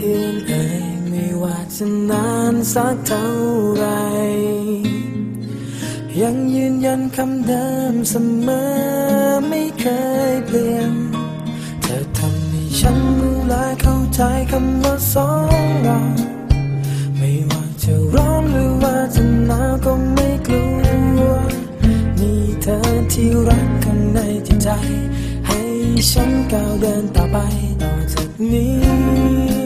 เอื้อนเอ่ยไม่ว่าจะนานสักเท่าไร ยังยืนยันคำเดิมเสมอไม่เคยเปลี่ยน เธอทำให้ฉันรู้และเข้าใจคำว่าสองเราไม่ว่าจะร้อนหรือว่าจะหนาวก็ไม่กลัว มีเธอที่รักข้างในจิตใจ ให้ฉันก้าวเดินต่อไปต่อจากนี้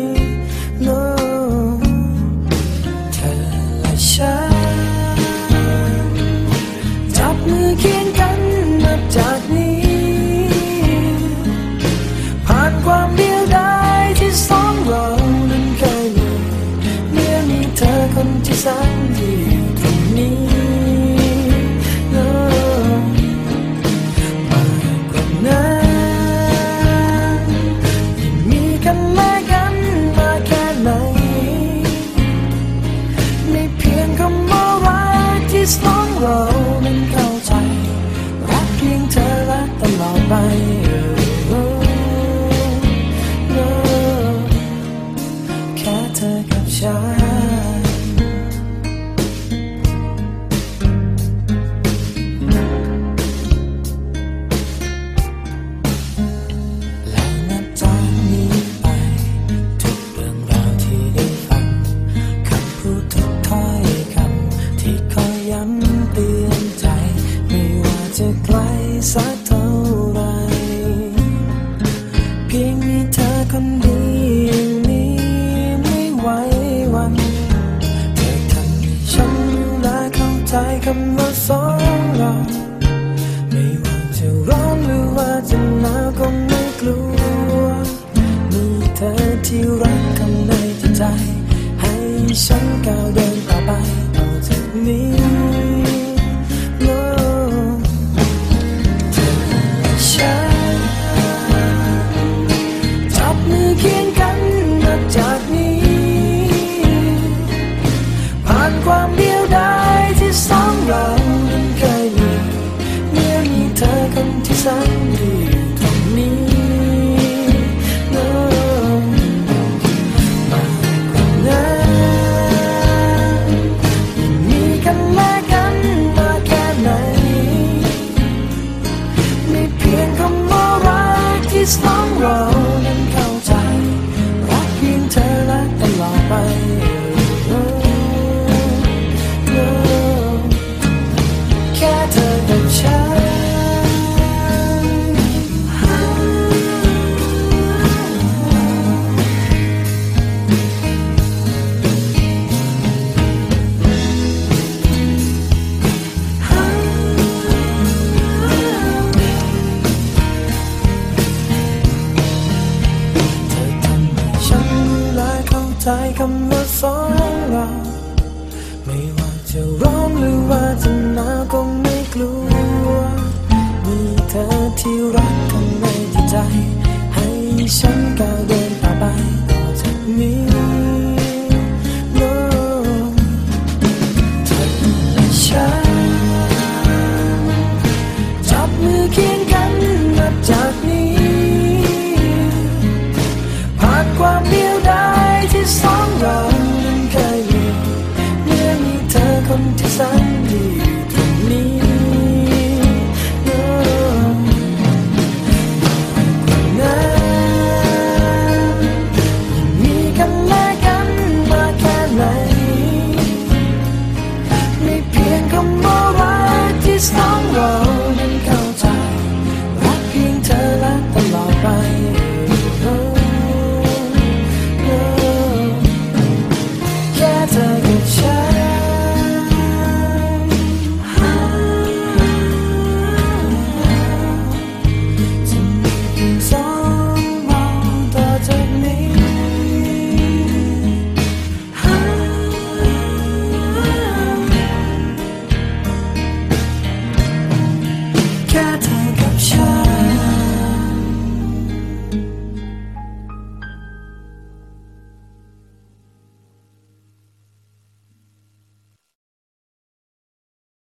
you คำว่าสองเราไม่ว่าจะร้อนหรือว่าจะหนาวก็ไม่กลัว มีเธอที่รักข้าในใจ ให้ฉันก้าวเดินต่อไปต่อจากนี้ ใจคำว่าสองเรา ไม่ว่าจะร้องหรือว่าจะ